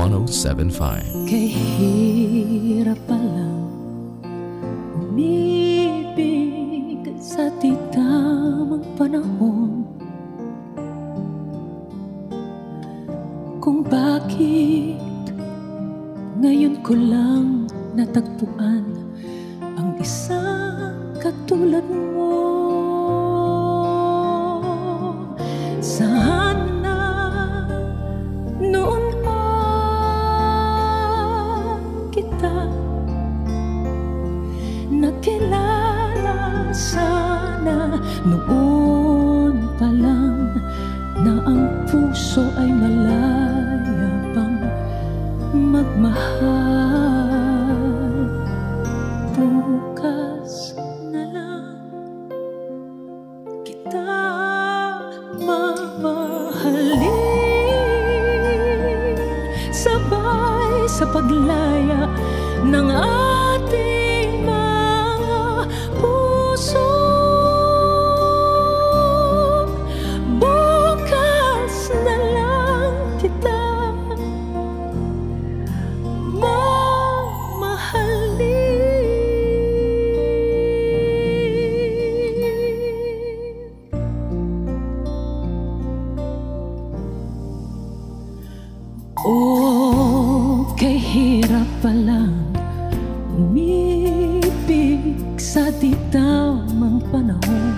1075. Kay hirap palang umibig sa di tamang panahon Kung bakit ngayon ko lang natagpuan ang isang katulad mo Sana noon pa lang na ang puso ay malaya pang magmahal. Bukas na lang kita mamahalin. Sabay sa paglaya ng ating Okay, hirap palang umibig sa di tamang panahon.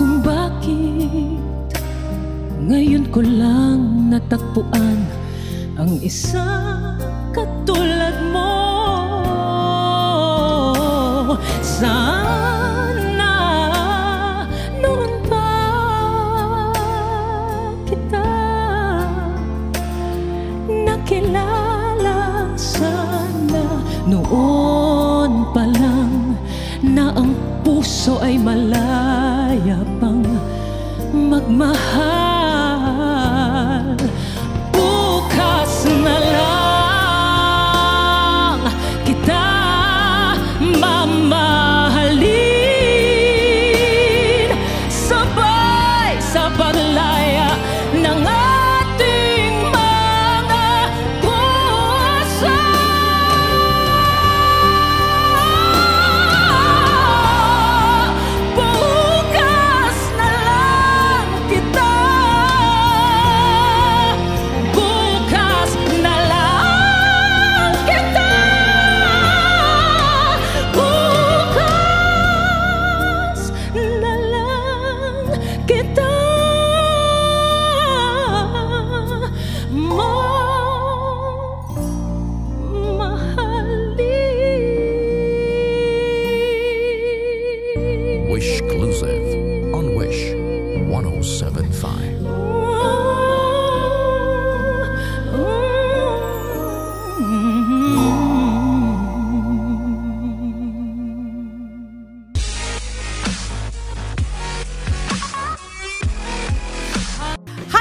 Kung bakit ngayon ko lang natagpuan ang isang katulad mo? Sana nakilala sana. Noon pa lang na ang puso ay malaya pang magmahal lang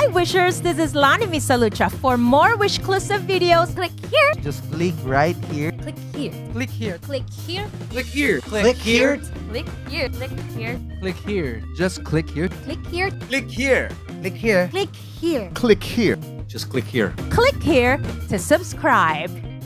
Hi Wishers, this is Lani Misalucha. For more Wish Exclusive videos, click here, Just click right here. click here, Click here. click here, Click here. Click here. click here, click here, Click here. Just click here. click here, Click here. Click here. click here. Click here. Just click here. Click here to subscribe.